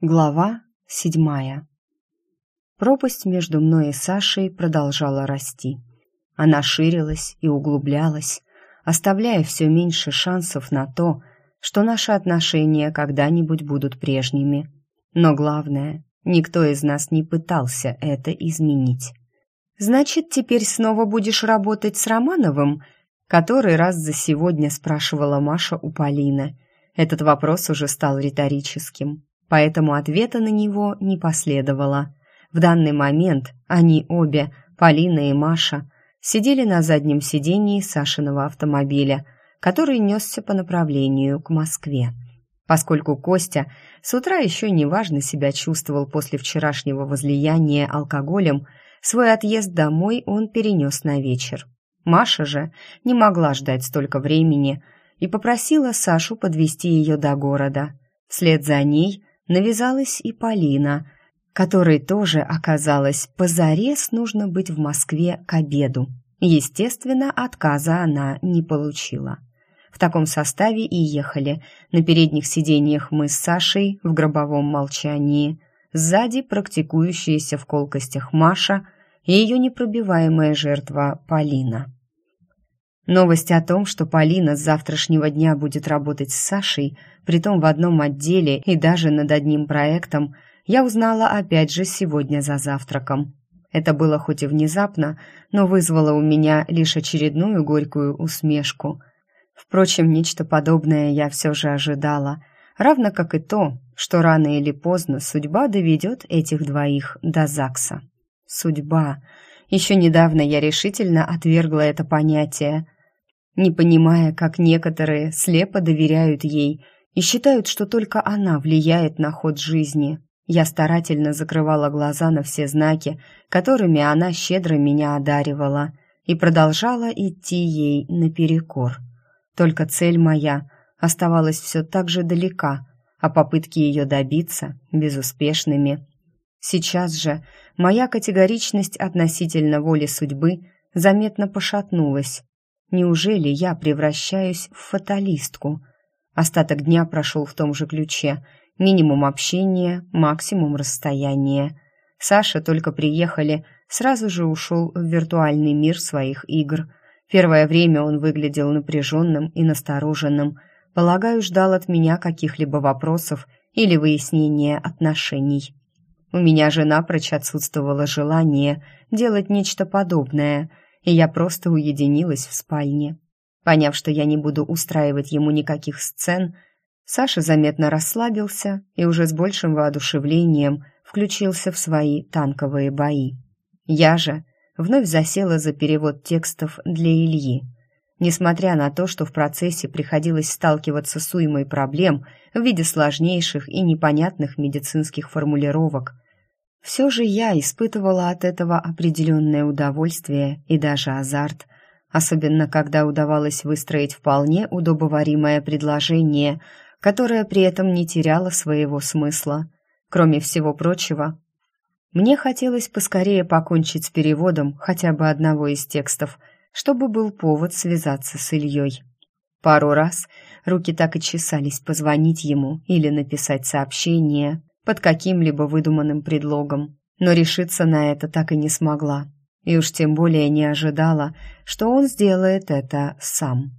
Глава седьмая. Пропасть между мной и Сашей продолжала расти. Она ширилась и углублялась, оставляя все меньше шансов на то, что наши отношения когда-нибудь будут прежними. Но главное, никто из нас не пытался это изменить. «Значит, теперь снова будешь работать с Романовым?» Который раз за сегодня спрашивала Маша у Полины. Этот вопрос уже стал риторическим поэтому ответа на него не последовало. В данный момент они обе, Полина и Маша, сидели на заднем сидении Сашиного автомобиля, который несся по направлению к Москве. Поскольку Костя с утра еще неважно себя чувствовал после вчерашнего возлияния алкоголем, свой отъезд домой он перенес на вечер. Маша же не могла ждать столько времени и попросила Сашу подвести ее до города. Вслед за ней навязалась и Полина, которой тоже оказалось позарез нужно быть в Москве к обеду. Естественно, отказа она не получила. В таком составе и ехали. На передних сиденьях мы с Сашей в гробовом молчании. Сзади практикующаяся в колкостях Маша и ее непробиваемая жертва Полина. Новость о том, что Полина с завтрашнего дня будет работать с Сашей, притом в одном отделе и даже над одним проектом, я узнала опять же сегодня за завтраком. Это было хоть и внезапно, но вызвало у меня лишь очередную горькую усмешку. Впрочем, нечто подобное я все же ожидала, равно как и то, что рано или поздно судьба доведет этих двоих до ЗАГСа. Судьба. Еще недавно я решительно отвергла это понятие – не понимая, как некоторые слепо доверяют ей и считают, что только она влияет на ход жизни. Я старательно закрывала глаза на все знаки, которыми она щедро меня одаривала, и продолжала идти ей наперекор. Только цель моя оставалась все так же далека, а попытки ее добиться безуспешными. Сейчас же моя категоричность относительно воли судьбы заметно пошатнулась, Неужели я превращаюсь в фаталистку? Остаток дня прошел в том же ключе. Минимум общения, максимум расстояния. Саша только приехали, сразу же ушел в виртуальный мир своих игр. Первое время он выглядел напряженным и настороженным. Полагаю, ждал от меня каких-либо вопросов или выяснения отношений. У меня же напрочь отсутствовало желание делать нечто подобное — и я просто уединилась в спальне. Поняв, что я не буду устраивать ему никаких сцен, Саша заметно расслабился и уже с большим воодушевлением включился в свои танковые бои. Я же вновь засела за перевод текстов для Ильи. Несмотря на то, что в процессе приходилось сталкиваться с уймой проблем в виде сложнейших и непонятных медицинских формулировок – все же я испытывала от этого определенное удовольствие и даже азарт, особенно когда удавалось выстроить вполне удобоваримое предложение, которое при этом не теряло своего смысла. Кроме всего прочего, мне хотелось поскорее покончить с переводом хотя бы одного из текстов, чтобы был повод связаться с Ильей. Пару раз руки так и чесались позвонить ему или написать сообщение, под каким-либо выдуманным предлогом, но решиться на это так и не смогла, и уж тем более не ожидала, что он сделает это сам.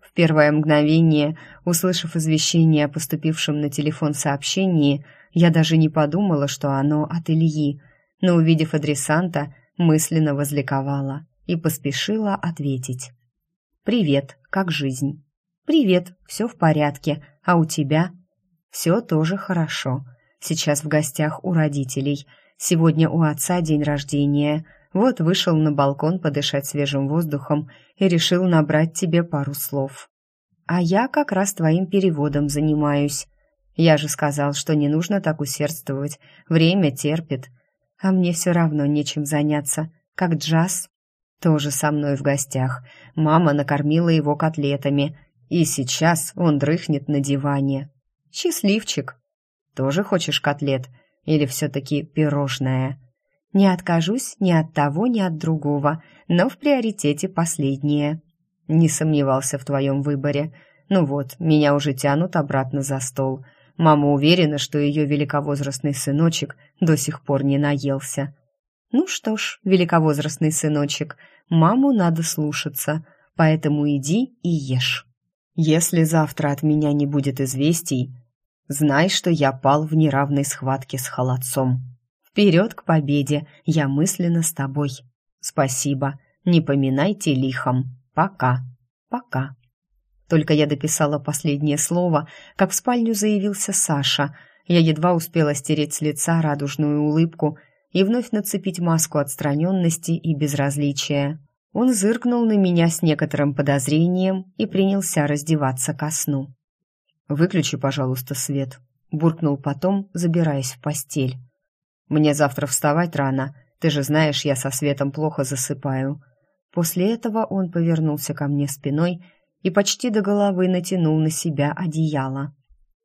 В первое мгновение, услышав извещение о поступившем на телефон сообщении, я даже не подумала, что оно от Ильи, но, увидев адресанта, мысленно возликовала и поспешила ответить. «Привет, как жизнь?» «Привет, все в порядке, а у тебя?» «Все тоже хорошо», Сейчас в гостях у родителей. Сегодня у отца день рождения. Вот вышел на балкон подышать свежим воздухом и решил набрать тебе пару слов. А я как раз твоим переводом занимаюсь. Я же сказал, что не нужно так усердствовать. Время терпит. А мне все равно нечем заняться. Как джаз. Тоже со мной в гостях. Мама накормила его котлетами. И сейчас он дрыхнет на диване. Счастливчик. Тоже хочешь котлет? Или все-таки пирожное? Не откажусь ни от того, ни от другого, но в приоритете последнее. Не сомневался в твоем выборе. Ну вот, меня уже тянут обратно за стол. Мама уверена, что ее великовозрастный сыночек до сих пор не наелся. Ну что ж, великовозрастный сыночек, маму надо слушаться, поэтому иди и ешь. Если завтра от меня не будет известий, знай, что я пал в неравной схватке с холодцом. Вперед к победе, я мысленно с тобой. Спасибо, не поминайте лихом. Пока, пока. Только я дописала последнее слово, как в спальню заявился Саша. Я едва успела стереть с лица радужную улыбку и вновь нацепить маску отстраненности и безразличия. Он зыркнул на меня с некоторым подозрением и принялся раздеваться ко сну. «Выключи, пожалуйста, свет», — буркнул потом, забираясь в постель. «Мне завтра вставать рано, ты же знаешь, я со светом плохо засыпаю». После этого он повернулся ко мне спиной и почти до головы натянул на себя одеяло.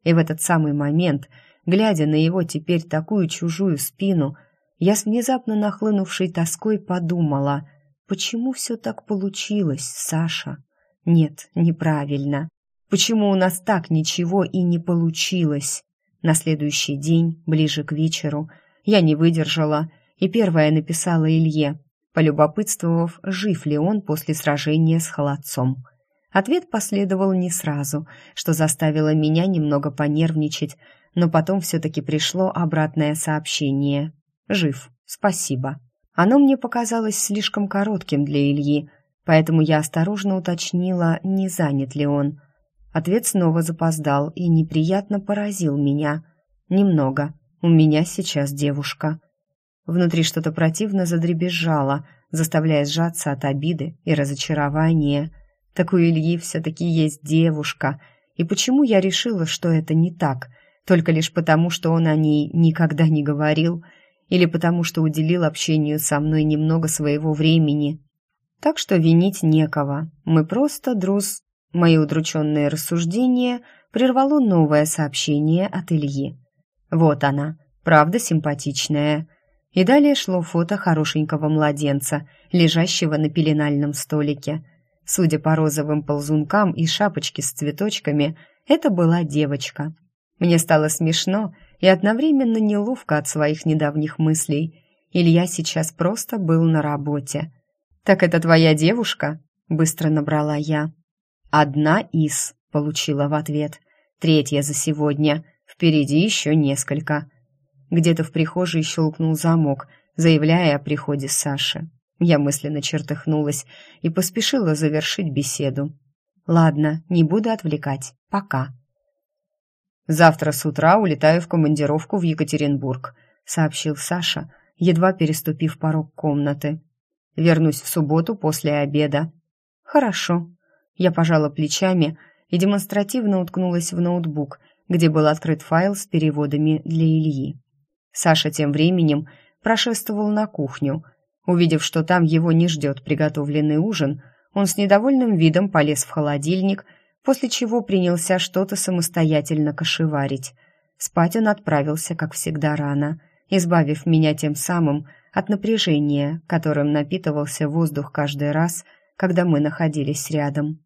И в этот самый момент, глядя на его теперь такую чужую спину, я с внезапно нахлынувшей тоской подумала, почему все так получилось, Саша? Нет, неправильно. Почему у нас так ничего и не получилось? На следующий день, ближе к вечеру, я не выдержала и первая написала Илье, полюбопытствовав, жив ли он после сражения с холодцом. Ответ последовал не сразу, что заставило меня немного понервничать, но потом все-таки пришло обратное сообщение. «Жив, спасибо». Оно мне показалось слишком коротким для Ильи, поэтому я осторожно уточнила, не занят ли он. Ответ снова запоздал и неприятно поразил меня. «Немного. У меня сейчас девушка». Внутри что-то противно задребезжало, заставляя сжаться от обиды и разочарования – так у Ильи все-таки есть девушка. И почему я решила, что это не так? Только лишь потому, что он о ней никогда не говорил? Или потому, что уделил общению со мной немного своего времени? Так что винить некого. Мы просто друз... Мои удрученные рассуждения прервало новое сообщение от Ильи. Вот она, правда симпатичная. И далее шло фото хорошенького младенца, лежащего на пеленальном столике – Судя по розовым ползункам и шапочке с цветочками, это была девочка. Мне стало смешно и одновременно неловко от своих недавних мыслей. Илья сейчас просто был на работе. «Так это твоя девушка?» — быстро набрала я. «Одна из», — получила в ответ. «Третья за сегодня. Впереди еще несколько». Где-то в прихожей щелкнул замок, заявляя о приходе Саши. Я мысленно чертыхнулась и поспешила завершить беседу. Ладно, не буду отвлекать. Пока. Завтра с утра улетаю в командировку в Екатеринбург, сообщил Саша, едва переступив порог комнаты. Вернусь в субботу после обеда. Хорошо. Я пожала плечами и демонстративно уткнулась в ноутбук, где был открыт файл с переводами для Ильи. Саша тем временем прошествовал на кухню — Увидев, что там его не ждет приготовленный ужин, он с недовольным видом полез в холодильник, после чего принялся что-то самостоятельно кошеварить. Спать он отправился, как всегда, рано, избавив меня тем самым от напряжения, которым напитывался воздух каждый раз, когда мы находились рядом.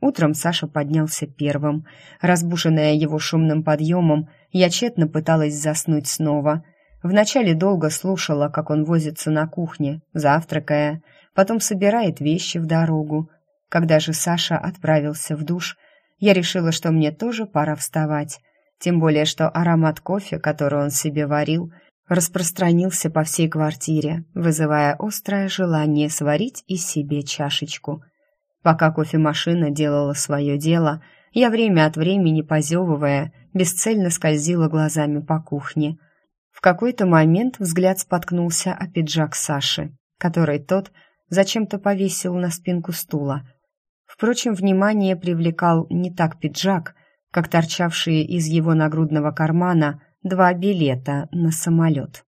Утром Саша поднялся первым. Разбушенная его шумным подъемом, я тщетно пыталась заснуть снова — Вначале долго слушала, как он возится на кухне, завтракая, потом собирает вещи в дорогу. Когда же Саша отправился в душ, я решила, что мне тоже пора вставать, тем более что аромат кофе, который он себе варил, распространился по всей квартире, вызывая острое желание сварить и себе чашечку. Пока кофемашина делала свое дело, я время от времени, позевывая, бесцельно скользила глазами по кухне – в какой-то момент взгляд споткнулся о пиджак Саши, который тот зачем-то повесил на спинку стула. Впрочем, внимание привлекал не так пиджак, как торчавшие из его нагрудного кармана два билета на самолет.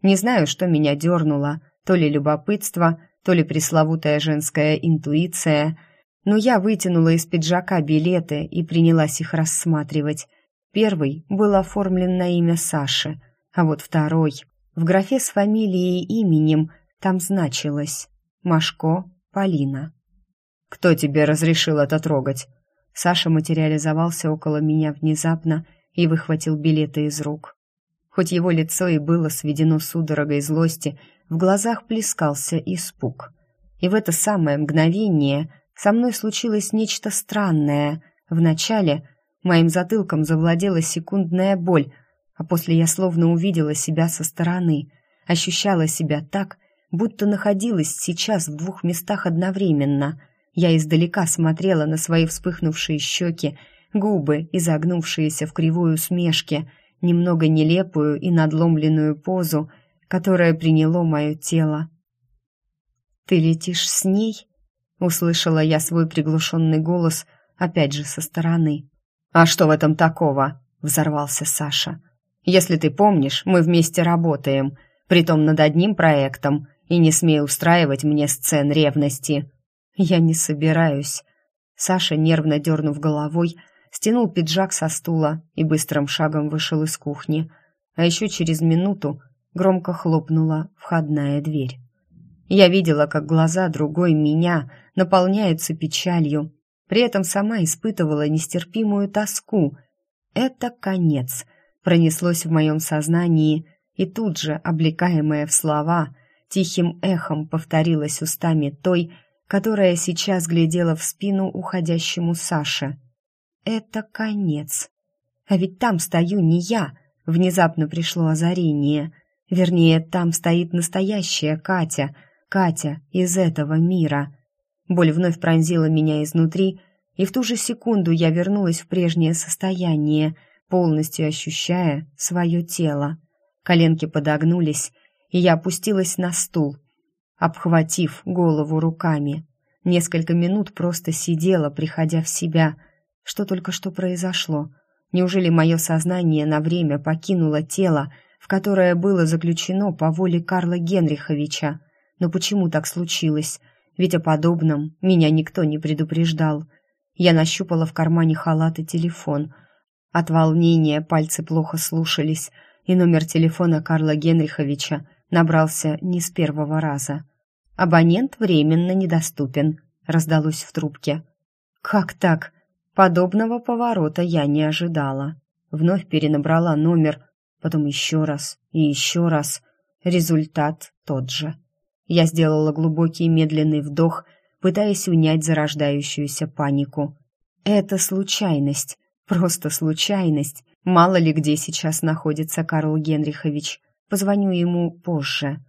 Не знаю, что меня дернуло, то ли любопытство, то ли пресловутая женская интуиция, но я вытянула из пиджака билеты и принялась их рассматривать. Первый был оформлен на имя Саши — а вот второй, в графе с фамилией и именем, там значилось Машко Полина. «Кто тебе разрешил это трогать?» Саша материализовался около меня внезапно и выхватил билеты из рук. Хоть его лицо и было сведено судорогой злости, в глазах плескался испуг. И в это самое мгновение со мной случилось нечто странное. Вначале моим затылком завладела секундная боль, а после я словно увидела себя со стороны, ощущала себя так, будто находилась сейчас в двух местах одновременно. Я издалека смотрела на свои вспыхнувшие щеки, губы, изогнувшиеся в кривую усмешке, немного нелепую и надломленную позу, которая приняло мое тело. «Ты летишь с ней?» — услышала я свой приглушенный голос, опять же со стороны. «А что в этом такого?» — взорвался Саша. «Если ты помнишь, мы вместе работаем, притом над одним проектом, и не смей устраивать мне сцен ревности». «Я не собираюсь». Саша, нервно дернув головой, стянул пиджак со стула и быстрым шагом вышел из кухни. А еще через минуту громко хлопнула входная дверь. Я видела, как глаза другой меня наполняются печалью, при этом сама испытывала нестерпимую тоску. Это конец. Пронеслось в моем сознании, и тут же, облекаемое в слова, тихим эхом повторилось устами той, которая сейчас глядела в спину уходящему Саше. «Это конец. А ведь там стою не я», — внезапно пришло озарение. Вернее, там стоит настоящая Катя, Катя из этого мира. Боль вновь пронзила меня изнутри, и в ту же секунду я вернулась в прежнее состояние, полностью ощущая свое тело. Коленки подогнулись, и я опустилась на стул, обхватив голову руками. Несколько минут просто сидела, приходя в себя. Что только что произошло? Неужели мое сознание на время покинуло тело, в которое было заключено по воле Карла Генриховича? Но почему так случилось? Ведь о подобном меня никто не предупреждал. Я нащупала в кармане халата телефон. От волнения пальцы плохо слушались, и номер телефона Карла Генриховича набрался не с первого раза. «Абонент временно недоступен», — раздалось в трубке. «Как так? Подобного поворота я не ожидала». Вновь перенабрала номер, потом еще раз и еще раз. Результат тот же. Я сделала глубокий медленный вдох, пытаясь унять зарождающуюся панику. «Это случайность, просто случайность. Мало ли где сейчас находится Карл Генрихович. Позвоню ему позже.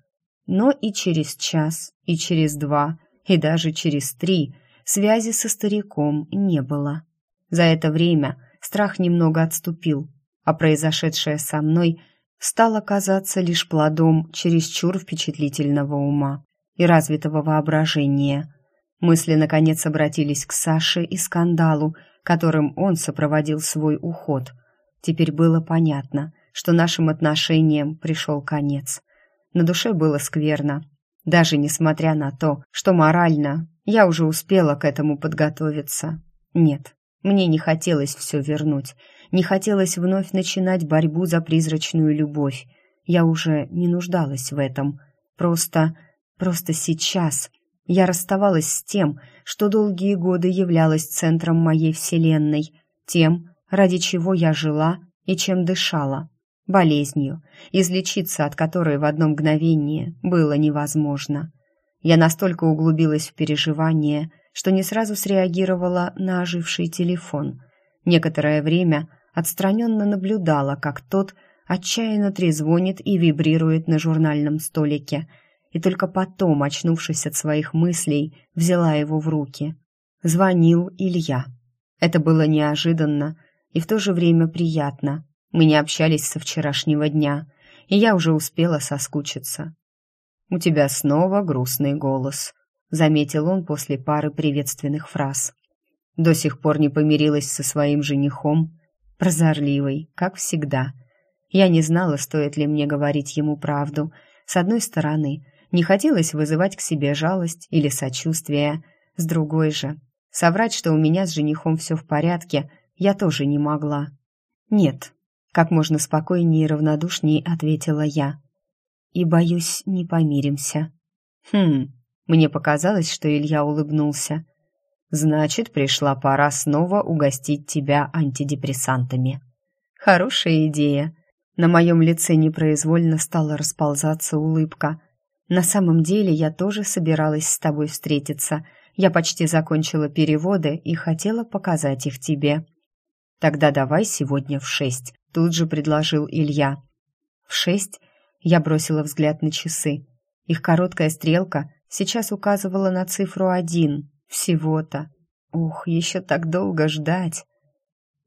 Но и через час, и через два, и даже через три связи со стариком не было. За это время страх немного отступил, а произошедшее со мной стало казаться лишь плодом чересчур впечатлительного ума и развитого воображения. Мысли, наконец, обратились к Саше и скандалу, которым он сопроводил свой уход. Теперь было понятно — что нашим отношениям пришел конец. На душе было скверно, даже несмотря на то, что морально я уже успела к этому подготовиться. Нет, мне не хотелось все вернуть, не хотелось вновь начинать борьбу за призрачную любовь. Я уже не нуждалась в этом. Просто, просто сейчас я расставалась с тем, что долгие годы являлось центром моей вселенной, тем, ради чего я жила и чем дышала болезнью, излечиться от которой в одно мгновение было невозможно. Я настолько углубилась в переживание, что не сразу среагировала на оживший телефон. Некоторое время отстраненно наблюдала, как тот отчаянно трезвонит и вибрирует на журнальном столике, и только потом, очнувшись от своих мыслей, взяла его в руки. Звонил Илья. Это было неожиданно и в то же время приятно. Мы не общались со вчерашнего дня, и я уже успела соскучиться. «У тебя снова грустный голос», — заметил он после пары приветственных фраз. До сих пор не помирилась со своим женихом, прозорливый, как всегда. Я не знала, стоит ли мне говорить ему правду. С одной стороны, не хотелось вызывать к себе жалость или сочувствие, с другой же, соврать, что у меня с женихом все в порядке, я тоже не могла. Нет, как можно спокойнее и равнодушнее ответила я. И, боюсь, не помиримся. Хм, мне показалось, что Илья улыбнулся. Значит, пришла пора снова угостить тебя антидепрессантами. Хорошая идея. На моем лице непроизвольно стала расползаться улыбка. На самом деле я тоже собиралась с тобой встретиться. Я почти закончила переводы и хотела показать их тебе. Тогда давай сегодня в шесть, тут же предложил Илья. В шесть я бросила взгляд на часы. Их короткая стрелка сейчас указывала на цифру один. Всего-то. Ух, еще так долго ждать.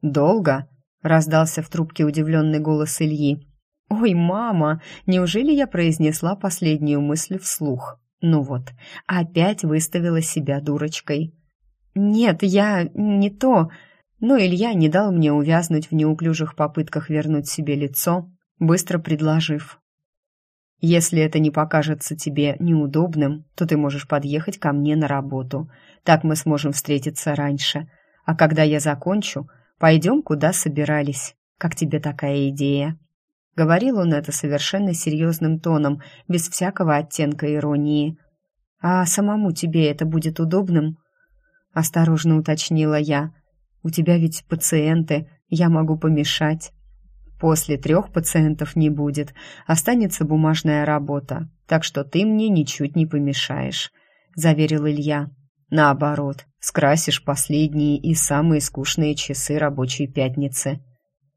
Долго? раздался в трубке удивленный голос Ильи. Ой, мама, неужели я произнесла последнюю мысль вслух? Ну вот, опять выставила себя дурочкой. Нет, я не то. Но Илья не дал мне увязнуть в неуклюжих попытках вернуть себе лицо, быстро предложив: если это не покажется тебе неудобным, то ты можешь подъехать ко мне на работу. Так мы сможем встретиться раньше. А когда я закончу, Пойдем, куда собирались. Как тебе такая идея?» Говорил он это совершенно серьезным тоном, без всякого оттенка иронии. «А самому тебе это будет удобным?» Осторожно уточнила я. «У тебя ведь пациенты, я могу помешать». «После трех пациентов не будет, останется бумажная работа, так что ты мне ничуть не помешаешь», — заверил Илья. Наоборот, скрасишь последние и самые скучные часы рабочей пятницы.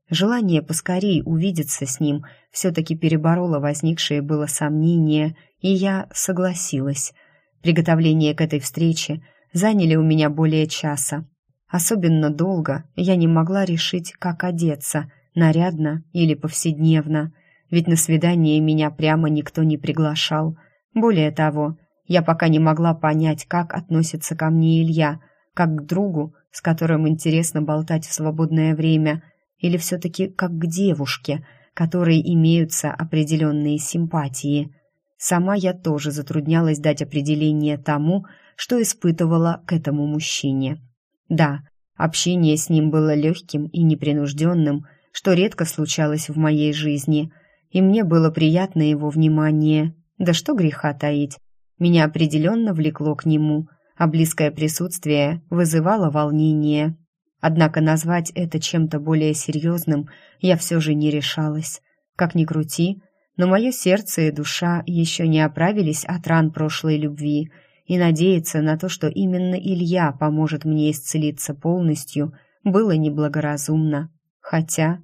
Желание поскорей увидеться с ним все-таки перебороло возникшее было сомнение, и я согласилась. Приготовления к этой встрече заняли у меня более часа. Особенно долго я не могла решить, как одеться, нарядно или повседневно, ведь на свидание меня прямо никто не приглашал. Более того, я пока не могла понять, как относится ко мне Илья, как к другу, с которым интересно болтать в свободное время, или все-таки как к девушке, которой имеются определенные симпатии. Сама я тоже затруднялась дать определение тому, что испытывала к этому мужчине. Да, общение с ним было легким и непринужденным, что редко случалось в моей жизни, и мне было приятно его внимание. Да что греха таить, меня определенно влекло к нему, а близкое присутствие вызывало волнение. Однако назвать это чем-то более серьезным я все же не решалась. Как ни крути, но мое сердце и душа еще не оправились от ран прошлой любви, и надеяться на то, что именно Илья поможет мне исцелиться полностью, было неблагоразумно. Хотя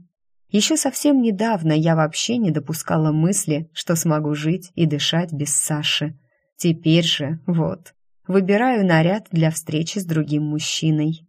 еще совсем недавно я вообще не допускала мысли, что смогу жить и дышать без Саши. Теперь же, вот, выбираю наряд для встречи с другим мужчиной.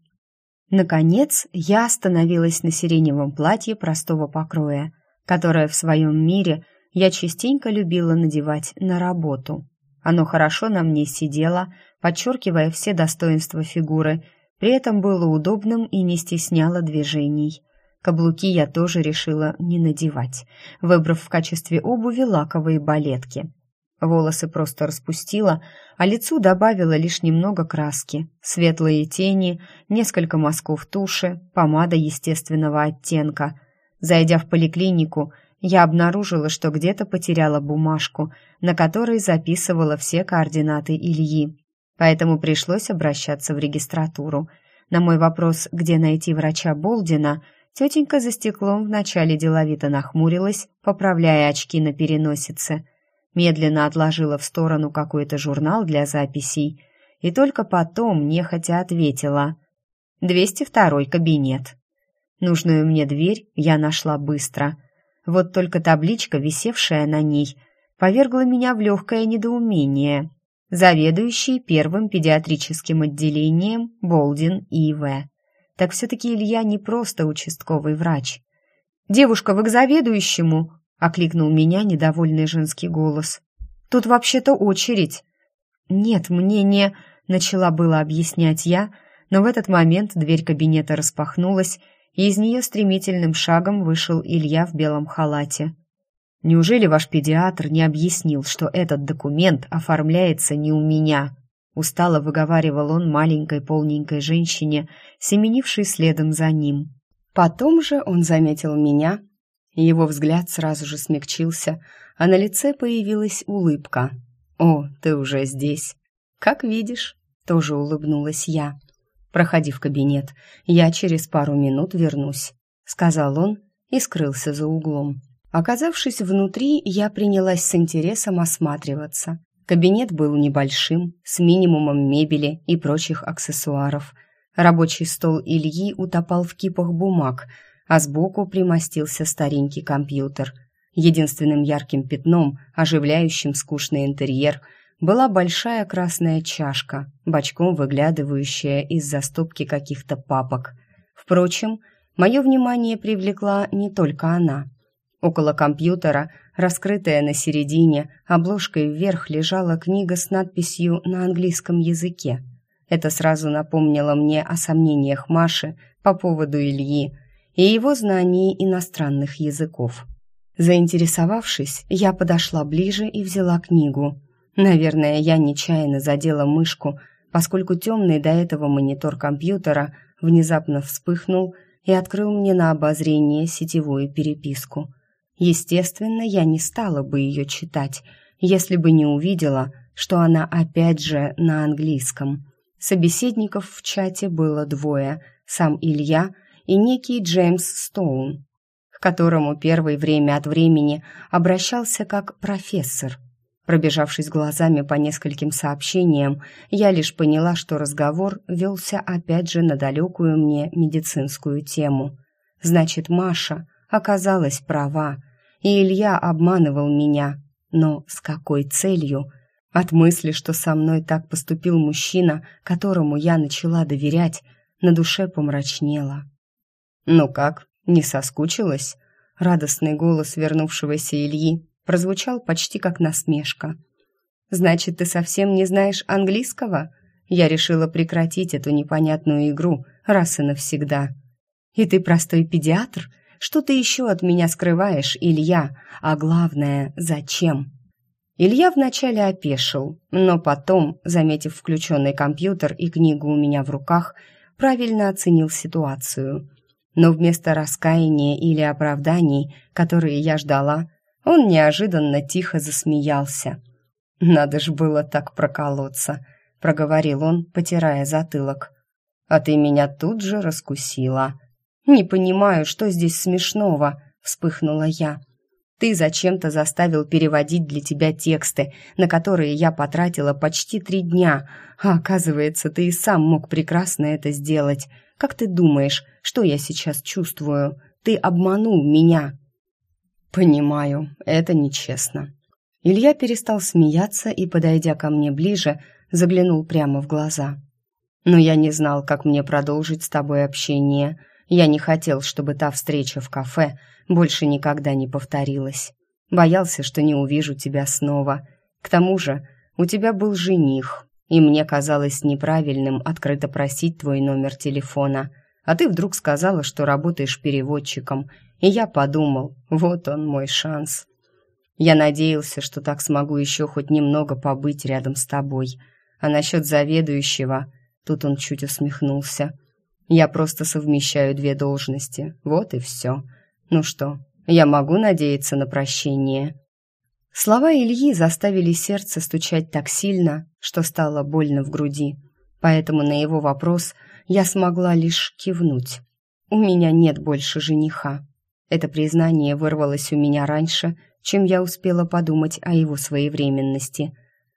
Наконец, я остановилась на сиреневом платье простого покроя, которое в своем мире я частенько любила надевать на работу. Оно хорошо на мне сидело, подчеркивая все достоинства фигуры, при этом было удобным и не стесняло движений. Каблуки я тоже решила не надевать, выбрав в качестве обуви лаковые балетки – Волосы просто распустила, а лицу добавила лишь немного краски, светлые тени, несколько мазков туши, помада естественного оттенка. Зайдя в поликлинику, я обнаружила, что где-то потеряла бумажку, на которой записывала все координаты Ильи. Поэтому пришлось обращаться в регистратуру. На мой вопрос, где найти врача Болдина, тетенька за стеклом вначале деловито нахмурилась, поправляя очки на переносице – медленно отложила в сторону какой-то журнал для записей и только потом нехотя ответила. «Двести второй кабинет». Нужную мне дверь я нашла быстро. Вот только табличка, висевшая на ней, повергла меня в легкое недоумение. Заведующий первым педиатрическим отделением Болдин И.В. Так все-таки Илья не просто участковый врач. «Девушка, вы к заведующему?» — окликнул меня недовольный женский голос. «Тут вообще-то очередь». «Нет, мне не...» — начала было объяснять я, но в этот момент дверь кабинета распахнулась, и из нее стремительным шагом вышел Илья в белом халате. «Неужели ваш педиатр не объяснил, что этот документ оформляется не у меня?» Устало выговаривал он маленькой полненькой женщине, семенившей следом за ним. Потом же он заметил меня его взгляд сразу же смягчился, а на лице появилась улыбка. «О, ты уже здесь!» «Как видишь», — тоже улыбнулась я. «Проходи в кабинет, я через пару минут вернусь», — сказал он и скрылся за углом. Оказавшись внутри, я принялась с интересом осматриваться. Кабинет был небольшим, с минимумом мебели и прочих аксессуаров. Рабочий стол Ильи утопал в кипах бумаг, а сбоку примостился старенький компьютер. Единственным ярким пятном, оживляющим скучный интерьер, была большая красная чашка, бочком выглядывающая из-за стопки каких-то папок. Впрочем, мое внимание привлекла не только она. Около компьютера, раскрытая на середине, обложкой вверх лежала книга с надписью на английском языке. Это сразу напомнило мне о сомнениях Маши по поводу Ильи и его знании иностранных языков. Заинтересовавшись, я подошла ближе и взяла книгу. Наверное, я нечаянно задела мышку, поскольку темный до этого монитор компьютера внезапно вспыхнул и открыл мне на обозрение сетевую переписку. Естественно, я не стала бы ее читать, если бы не увидела, что она опять же на английском. Собеседников в чате было двое, сам Илья и некий Джеймс Стоун, к которому первый время от времени обращался как профессор. Пробежавшись глазами по нескольким сообщениям, я лишь поняла, что разговор велся опять же на далекую мне медицинскую тему. Значит, Маша оказалась права, и Илья обманывал меня. Но с какой целью? От мысли, что со мной так поступил мужчина, которому я начала доверять, на душе помрачнело. «Ну как, не соскучилась?» Радостный голос вернувшегося Ильи прозвучал почти как насмешка. «Значит, ты совсем не знаешь английского?» Я решила прекратить эту непонятную игру раз и навсегда. «И ты простой педиатр? Что ты еще от меня скрываешь, Илья? А главное, зачем?» Илья вначале опешил, но потом, заметив включенный компьютер и книгу у меня в руках, правильно оценил ситуацию. Но вместо раскаяния или оправданий, которые я ждала, он неожиданно тихо засмеялся. «Надо ж было так проколоться», — проговорил он, потирая затылок. «А ты меня тут же раскусила». «Не понимаю, что здесь смешного», — вспыхнула я. «Ты зачем-то заставил переводить для тебя тексты, на которые я потратила почти три дня, а оказывается, ты и сам мог прекрасно это сделать. Как ты думаешь, что я сейчас чувствую? Ты обманул меня». «Понимаю, это нечестно». Илья перестал смеяться и, подойдя ко мне ближе, заглянул прямо в глаза. «Но я не знал, как мне продолжить с тобой общение. Я не хотел, чтобы та встреча в кафе больше никогда не повторилась. Боялся, что не увижу тебя снова. К тому же у тебя был жених, и мне казалось неправильным открыто просить твой номер телефона. А ты вдруг сказала, что работаешь переводчиком, и я подумал, вот он мой шанс. Я надеялся, что так смогу еще хоть немного побыть рядом с тобой. А насчет заведующего, тут он чуть усмехнулся. Я просто совмещаю две должности, вот и все. Ну что, я могу надеяться на прощение?» Слова Ильи заставили сердце стучать так сильно, что стало больно в груди. Поэтому на его вопрос я смогла лишь кивнуть. «У меня нет больше жениха». Это признание вырвалось у меня раньше, чем я успела подумать о его своевременности.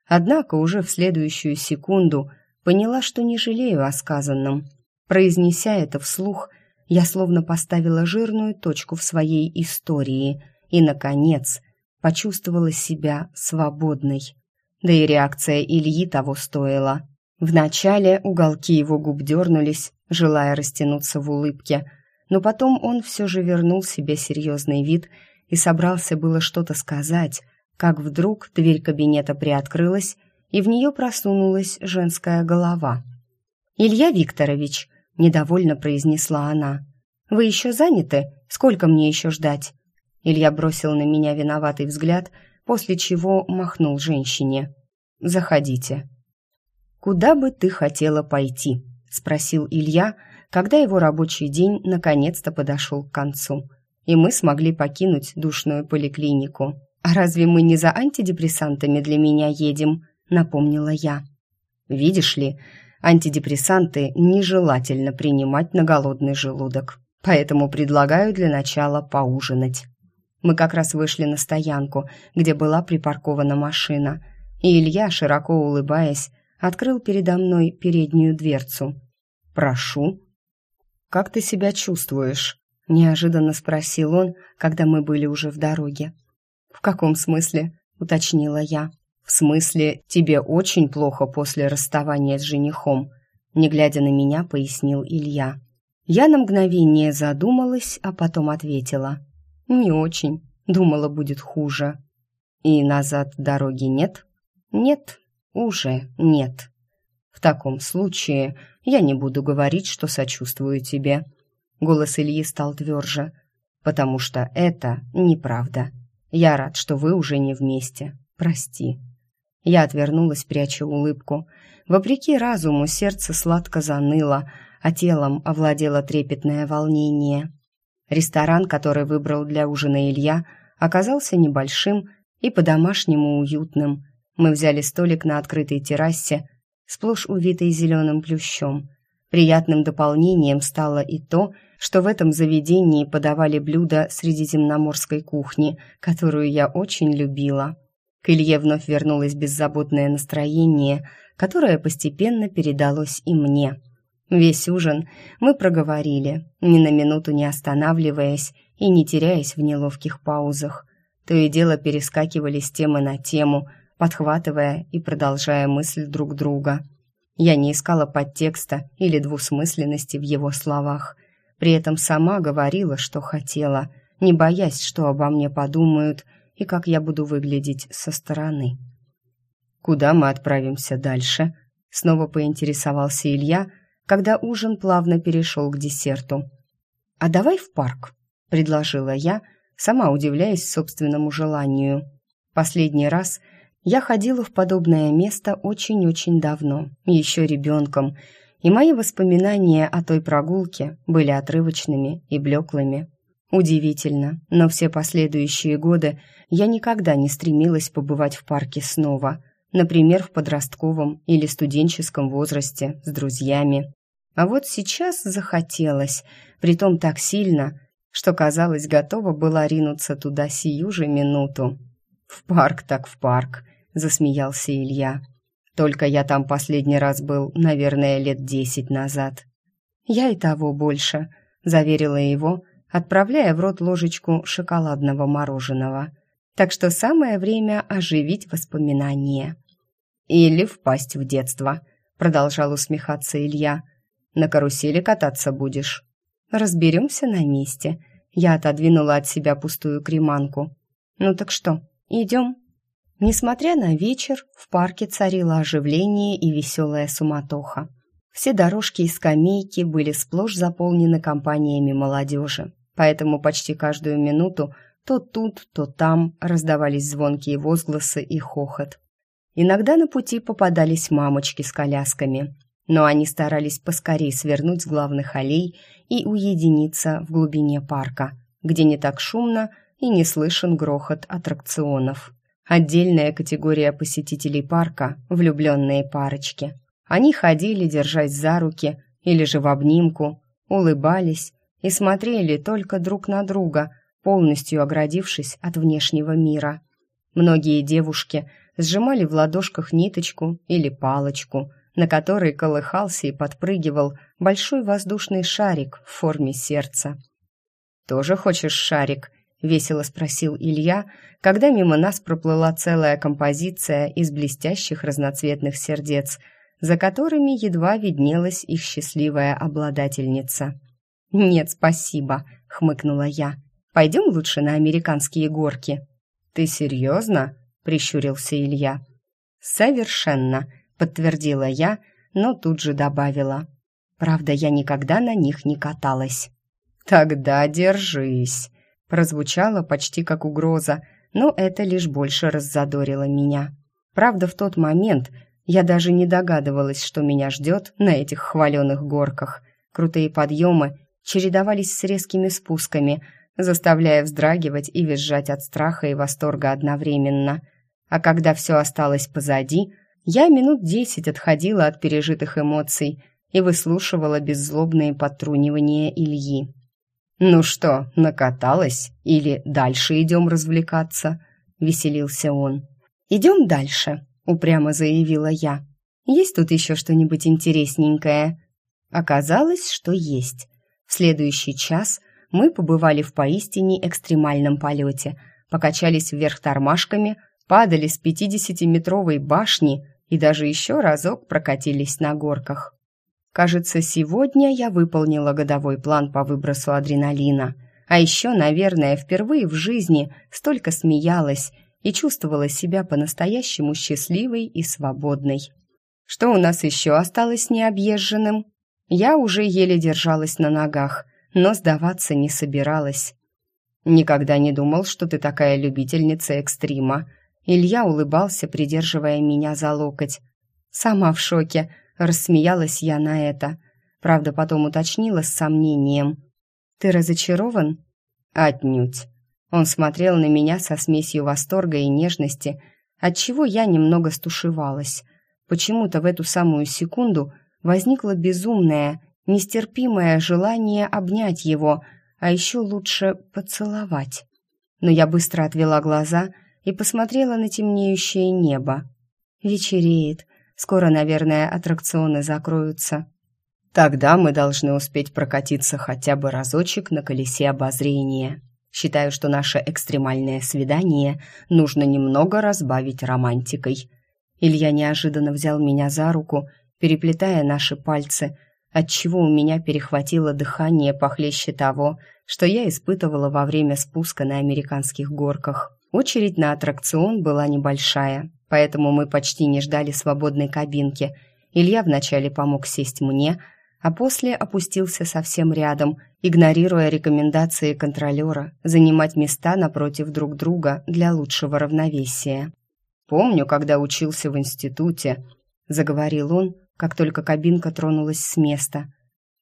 Однако уже в следующую секунду поняла, что не жалею о сказанном. Произнеся это вслух, я словно поставила жирную точку в своей истории и, наконец, почувствовала себя свободной. Да и реакция Ильи того стоила. Вначале уголки его губ дернулись, желая растянуться в улыбке, но потом он все же вернул себе серьезный вид и собрался было что-то сказать, как вдруг дверь кабинета приоткрылась, и в нее просунулась женская голова. «Илья Викторович», — недовольно произнесла она, — «вы еще заняты? Сколько мне еще ждать?» Илья бросил на меня виноватый взгляд, после чего махнул женщине. «Заходите». «Куда бы ты хотела пойти?» — спросил Илья, когда его рабочий день наконец-то подошел к концу, и мы смогли покинуть душную поликлинику. «А разве мы не за антидепрессантами для меня едем?» — напомнила я. «Видишь ли, антидепрессанты нежелательно принимать на голодный желудок. поэтому предлагаю для начала поужинать. Мы как раз вышли на стоянку, где была припаркована машина, и Илья, широко улыбаясь, открыл передо мной переднюю дверцу. «Прошу». «Как ты себя чувствуешь?» — неожиданно спросил он, когда мы были уже в дороге. «В каком смысле?» — уточнила я. «В смысле, тебе очень плохо после расставания с женихом?» Не глядя на меня, пояснил Илья. Я на мгновение задумалась, а потом ответила. «Не очень. Думала, будет хуже». «И назад дороги нет?» «Нет, уже нет». «В таком случае я не буду говорить, что сочувствую тебе». Голос Ильи стал тверже. «Потому что это неправда. Я рад, что вы уже не вместе. Прости». Я отвернулась, пряча улыбку. Вопреки разуму, сердце сладко заныло, а телом овладело трепетное волнение. Ресторан, который выбрал для ужина Илья, оказался небольшим и по-домашнему уютным. Мы взяли столик на открытой террасе, сплошь увитой зеленым плющом. Приятным дополнением стало и то, что в этом заведении подавали блюда средиземноморской кухни, которую я очень любила. К Илье вновь вернулось беззаботное настроение, которое постепенно передалось и мне. Весь ужин мы проговорили, ни на минуту не останавливаясь и не теряясь в неловких паузах. То и дело перескакивали с темы на тему, подхватывая и продолжая мысль друг друга. Я не искала подтекста или двусмысленности в его словах. При этом сама говорила, что хотела, не боясь, что обо мне подумают – и как я буду выглядеть со стороны. «Куда мы отправимся дальше?» Снова поинтересовался Илья, когда ужин плавно перешел к десерту. «А давай в парк», — предложила я, сама удивляясь собственному желанию. Последний раз я ходила в подобное место очень-очень давно, еще ребенком, и мои воспоминания о той прогулке были отрывочными и блеклыми. Удивительно, но все последующие годы я никогда не стремилась побывать в парке снова, например, в подростковом или студенческом возрасте с друзьями. А вот сейчас захотелось, притом так сильно, что, казалось, готова была ринуться туда сию же минуту. «В парк так в парк», — засмеялся Илья. «Только я там последний раз был, наверное, лет десять назад». «Я и того больше», — заверила его, отправляя в рот ложечку шоколадного мороженого. Так что самое время оживить воспоминания. «Или впасть в детство», — продолжал усмехаться Илья. «На карусели кататься будешь?» «Разберемся на месте». Я отодвинула от себя пустую креманку. «Ну так что, идем?» Несмотря на вечер, в парке царило оживление и веселая суматоха. Все дорожки и скамейки были сплошь заполнены компаниями молодежи поэтому почти каждую минуту то тут, то там раздавались звонкие возгласы и хохот. Иногда на пути попадались мамочки с колясками, но они старались поскорее свернуть с главных аллей и уединиться в глубине парка, где не так шумно и не слышен грохот аттракционов. Отдельная категория посетителей парка – влюбленные парочки. Они ходили, держась за руки или же в обнимку, улыбались и смотрели только друг на друга, полностью оградившись от внешнего мира. Многие девушки сжимали в ладошках ниточку или палочку, на которой колыхался и подпрыгивал большой воздушный шарик в форме сердца. «Тоже хочешь шарик?» — весело спросил Илья, когда мимо нас проплыла целая композиция из блестящих разноцветных сердец, за которыми едва виднелась их счастливая обладательница. «Нет, спасибо», — хмыкнула я. «Пойдем лучше на американские горки». «Ты серьезно?» — прищурился Илья. «Совершенно», — подтвердила я, но тут же добавила. «Правда, я никогда на них не каталась». «Тогда держись», — прозвучало почти как угроза, но это лишь больше раззадорило меня. Правда, в тот момент я даже не догадывалась, что меня ждет на этих хваленых горках. Крутые подъемы чередовались с резкими спусками, заставляя вздрагивать и визжать от страха и восторга одновременно. А когда все осталось позади, я минут десять отходила от пережитых эмоций и выслушивала беззлобные подтрунивания Ильи. «Ну что, накаталась? Или дальше идем развлекаться?» — веселился он. «Идем дальше», — упрямо заявила я. «Есть тут еще что-нибудь интересненькое?» Оказалось, что есть. Следующий час мы побывали в поистине экстремальном полете, покачались вверх тормашками, падали с пятидесятиметровой башни и даже еще разок прокатились на горках. Кажется, сегодня я выполнила годовой план по выбросу адреналина. А еще, наверное, впервые в жизни столько смеялась и чувствовала себя по-настоящему счастливой и свободной. Что у нас еще осталось необъезженным? Я уже еле держалась на ногах, но сдаваться не собиралась. «Никогда не думал, что ты такая любительница экстрима». Илья улыбался, придерживая меня за локоть. Сама в шоке, Рассмеялась я на это. Правда, потом уточнила с сомнением. «Ты разочарован?» «Отнюдь». Он смотрел на меня со смесью восторга и нежности, отчего я немного стушевалась. Почему-то в эту самую секунду возникло безумное, нестерпимое желание обнять его, а еще лучше поцеловать. Но я быстро отвела глаза и посмотрела на темнеющее небо. Вечереет, Скоро, наверное, аттракционы закроются. Тогда мы должны успеть прокатиться хотя бы разочек на колесе обозрения. Считаю, что наше экстремальное свидание нужно немного разбавить романтикой. Илья неожиданно взял меня за руку, переплетая наши пальцы, отчего у меня перехватило дыхание похлеще того, что я испытывала во время спуска на американских горках. Очередь на аттракцион была небольшая, поэтому мы почти не ждали свободной кабинки. Илья вначале помог сесть мне, а после опустился совсем рядом, игнорируя рекомендации контролера занимать места напротив друг друга для лучшего равновесия. «Помню, когда учился в институте», — заговорил он, как только кабинка тронулась с места.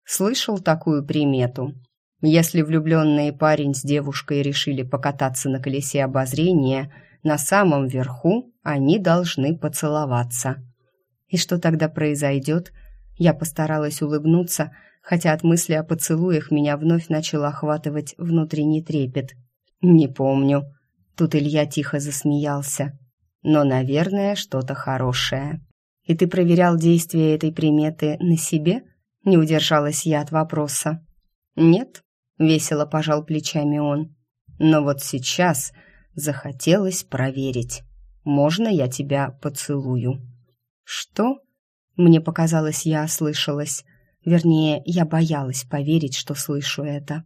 «Слышал такую примету. Если влюбленные парень с девушкой решили покататься на колесе обозрения, на самом верху они должны поцеловаться. И что тогда произойдет? Я постаралась улыбнуться, хотя от мысли о поцелуях меня вновь начал охватывать внутренний трепет. «Не помню». Тут Илья тихо засмеялся. «Но, наверное, что-то хорошее». «И ты проверял действие этой приметы на себе?» Не удержалась я от вопроса. «Нет», весело пожал плечами он. Но вот сейчас захотелось проверить. Можно я тебя поцелую? Что? Мне показалось, я ослышалась. Вернее, я боялась поверить, что слышу это.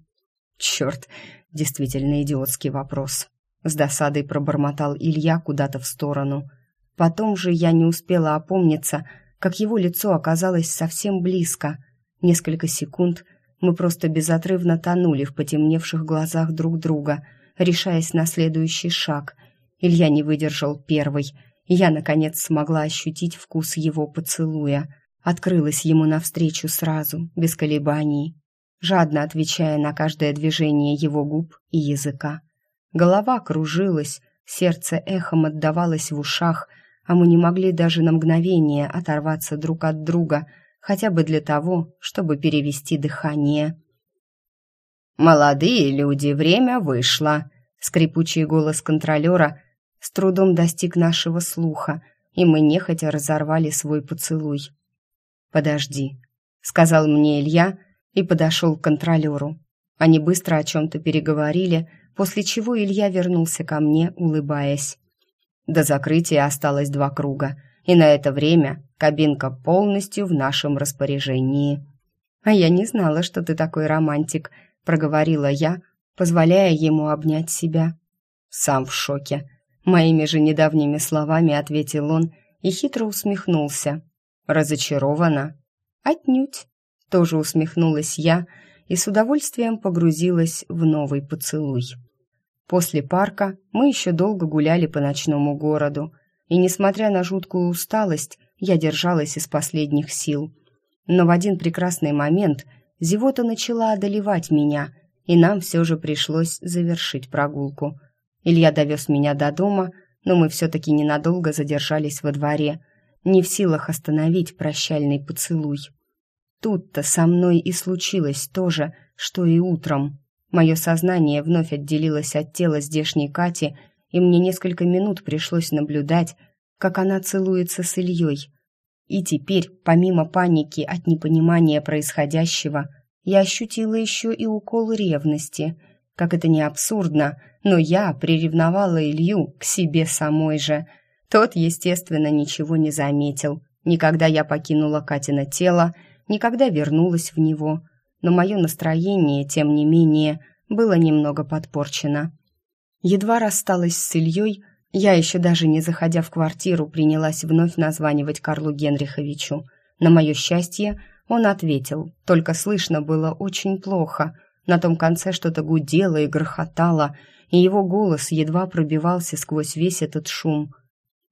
Черт, действительно идиотский вопрос. С досадой пробормотал Илья куда-то в сторону. Потом же я не успела опомниться, как его лицо оказалось совсем близко. Несколько секунд мы просто безотрывно тонули в потемневших глазах друг друга, решаясь на следующий шаг. Илья не выдержал первый, я, наконец, смогла ощутить вкус его поцелуя. Открылась ему навстречу сразу, без колебаний, жадно отвечая на каждое движение его губ и языка. Голова кружилась, сердце эхом отдавалось в ушах, а мы не могли даже на мгновение оторваться друг от друга — хотя бы для того, чтобы перевести дыхание. «Молодые люди, время вышло!» Скрипучий голос контролера с трудом достиг нашего слуха, и мы нехотя разорвали свой поцелуй. «Подожди», — сказал мне Илья и подошел к контролеру. Они быстро о чем-то переговорили, после чего Илья вернулся ко мне, улыбаясь. До закрытия осталось два круга — и на это время кабинка полностью в нашем распоряжении. А я не знала, что ты такой романтик, проговорила я, позволяя ему обнять себя. Сам в шоке. Моими же недавними словами ответил он и хитро усмехнулся. Разочарована? Отнюдь. Тоже усмехнулась я и с удовольствием погрузилась в новый поцелуй. После парка мы еще долго гуляли по ночному городу, и, несмотря на жуткую усталость, я держалась из последних сил. Но в один прекрасный момент зевота начала одолевать меня, и нам все же пришлось завершить прогулку. Илья довез меня до дома, но мы все-таки ненадолго задержались во дворе, не в силах остановить прощальный поцелуй. Тут-то со мной и случилось то же, что и утром. Мое сознание вновь отделилось от тела здешней Кати, и мне несколько минут пришлось наблюдать, как она целуется с Ильей. И теперь, помимо паники от непонимания происходящего, я ощутила еще и укол ревности. Как это не абсурдно, но я приревновала Илью к себе самой же. Тот, естественно, ничего не заметил. Никогда я покинула Катина тело, никогда вернулась в него. Но мое настроение, тем не менее, было немного подпорчено. Едва рассталась с Ильей, я еще даже не заходя в квартиру принялась вновь названивать Карлу Генриховичу. На мое счастье, он ответил, только слышно было очень плохо. На том конце что-то гудело и грохотало, и его голос едва пробивался сквозь весь этот шум.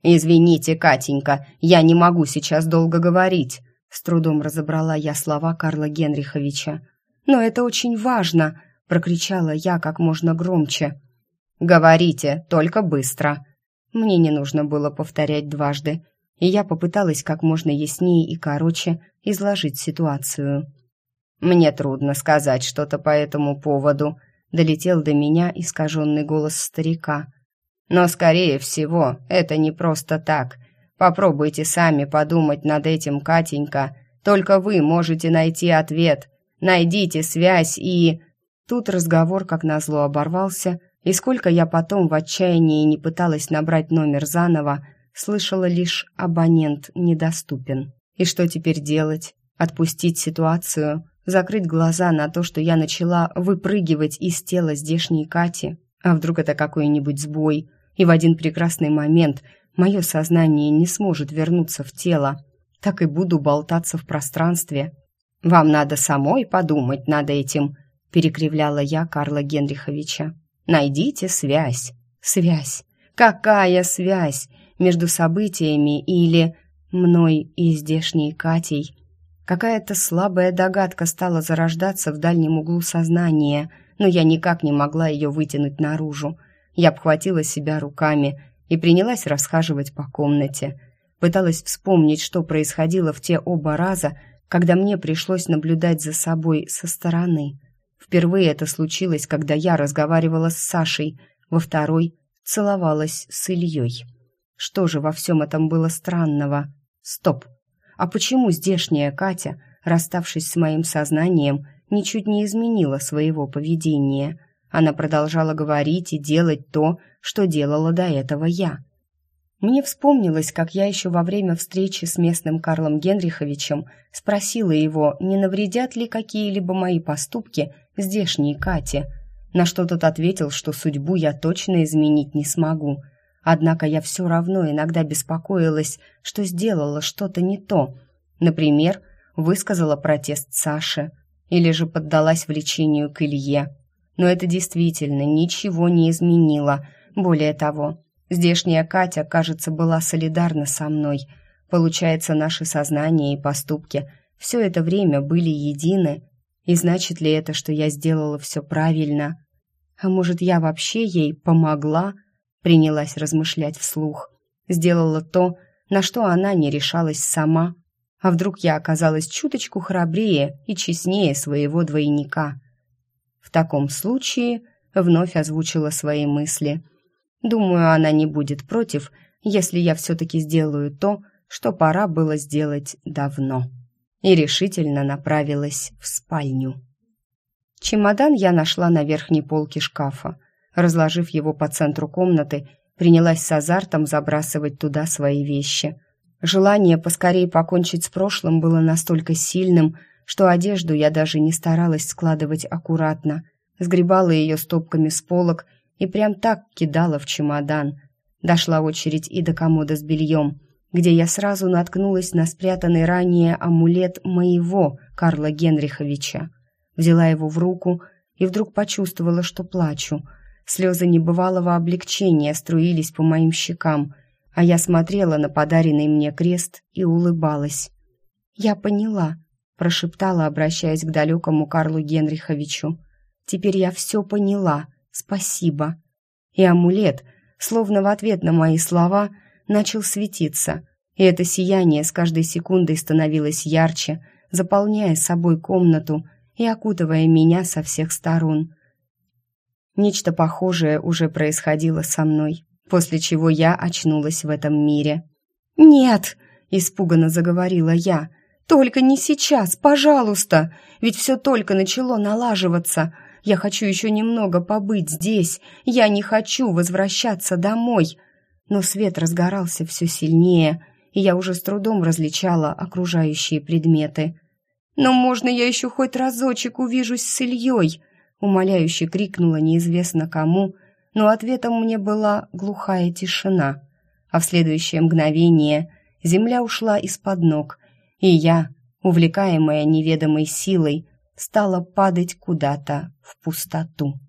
«Извините, Катенька, я не могу сейчас долго говорить», с трудом разобрала я слова Карла Генриховича. «Но это очень важно!» — прокричала я как можно громче. «Говорите, только быстро!» Мне не нужно было повторять дважды, и я попыталась как можно яснее и короче изложить ситуацию. «Мне трудно сказать что-то по этому поводу», — долетел до меня искаженный голос старика. «Но, скорее всего, это не просто так. Попробуйте сами подумать над этим, Катенька. Только вы можете найти ответ. Найдите связь и...» Тут разговор, как назло, оборвался, и сколько я потом в отчаянии не пыталась набрать номер заново, слышала лишь «абонент недоступен». И что теперь делать? Отпустить ситуацию? Закрыть глаза на то, что я начала выпрыгивать из тела здешней Кати? А вдруг это какой-нибудь сбой? И в один прекрасный момент мое сознание не сможет вернуться в тело. Так и буду болтаться в пространстве. «Вам надо самой подумать над этим», — перекривляла я Карла Генриховича. «Найдите связь». «Связь? Какая связь? Между событиями или мной и здешней Катей?» Какая-то слабая догадка стала зарождаться в дальнем углу сознания, но я никак не могла ее вытянуть наружу. Я обхватила себя руками и принялась расхаживать по комнате. Пыталась вспомнить, что происходило в те оба раза, когда мне пришлось наблюдать за собой со стороны. Впервые это случилось, когда я разговаривала с Сашей, во второй целовалась с Ильей. Что же во всем этом было странного? Стоп! А почему здешняя Катя, расставшись с моим сознанием, ничуть не изменила своего поведения? Она продолжала говорить и делать то, что делала до этого я. Мне вспомнилось, как я еще во время встречи с местным Карлом Генриховичем спросила его, не навредят ли какие-либо мои поступки здешней Кате, на что тот ответил, что судьбу я точно изменить не смогу. Однако я все равно иногда беспокоилась, что сделала что-то не то. Например, высказала протест Саше или же поддалась влечению к Илье. Но это действительно ничего не изменило. Более того, здешняя Катя, кажется, была солидарна со мной. Получается, наши сознания и поступки все это время были едины, и значит ли это, что я сделала все правильно? А может, я вообще ей помогла? Принялась размышлять вслух. Сделала то, на что она не решалась сама. А вдруг я оказалась чуточку храбрее и честнее своего двойника? В таком случае вновь озвучила свои мысли. Думаю, она не будет против, если я все-таки сделаю то, что пора было сделать давно и решительно направилась в спальню. Чемодан я нашла на верхней полке шкафа. Разложив его по центру комнаты, принялась с азартом забрасывать туда свои вещи. Желание поскорее покончить с прошлым было настолько сильным, что одежду я даже не старалась складывать аккуратно. Сгребала ее стопками с полок и прям так кидала в чемодан. Дошла очередь и до комода с бельем – где я сразу наткнулась на спрятанный ранее амулет моего Карла Генриховича. Взяла его в руку и вдруг почувствовала, что плачу. Слезы небывалого облегчения струились по моим щекам, а я смотрела на подаренный мне крест и улыбалась. «Я поняла», — прошептала, обращаясь к далекому Карлу Генриховичу. «Теперь я все поняла. Спасибо». И амулет, словно в ответ на мои слова, — начал светиться, и это сияние с каждой секундой становилось ярче, заполняя собой комнату и окутывая меня со всех сторон. Нечто похожее уже происходило со мной, после чего я очнулась в этом мире. «Нет!» — испуганно заговорила я. «Только не сейчас, пожалуйста! Ведь все только начало налаживаться. Я хочу еще немного побыть здесь. Я не хочу возвращаться домой!» Но свет разгорался все сильнее, и я уже с трудом различала окружающие предметы. «Но можно я еще хоть разочек увижусь с Ильей?» Умоляюще крикнула неизвестно кому, но ответом мне была глухая тишина. А в следующее мгновение земля ушла из-под ног, и я, увлекаемая неведомой силой, стала падать куда-то в пустоту.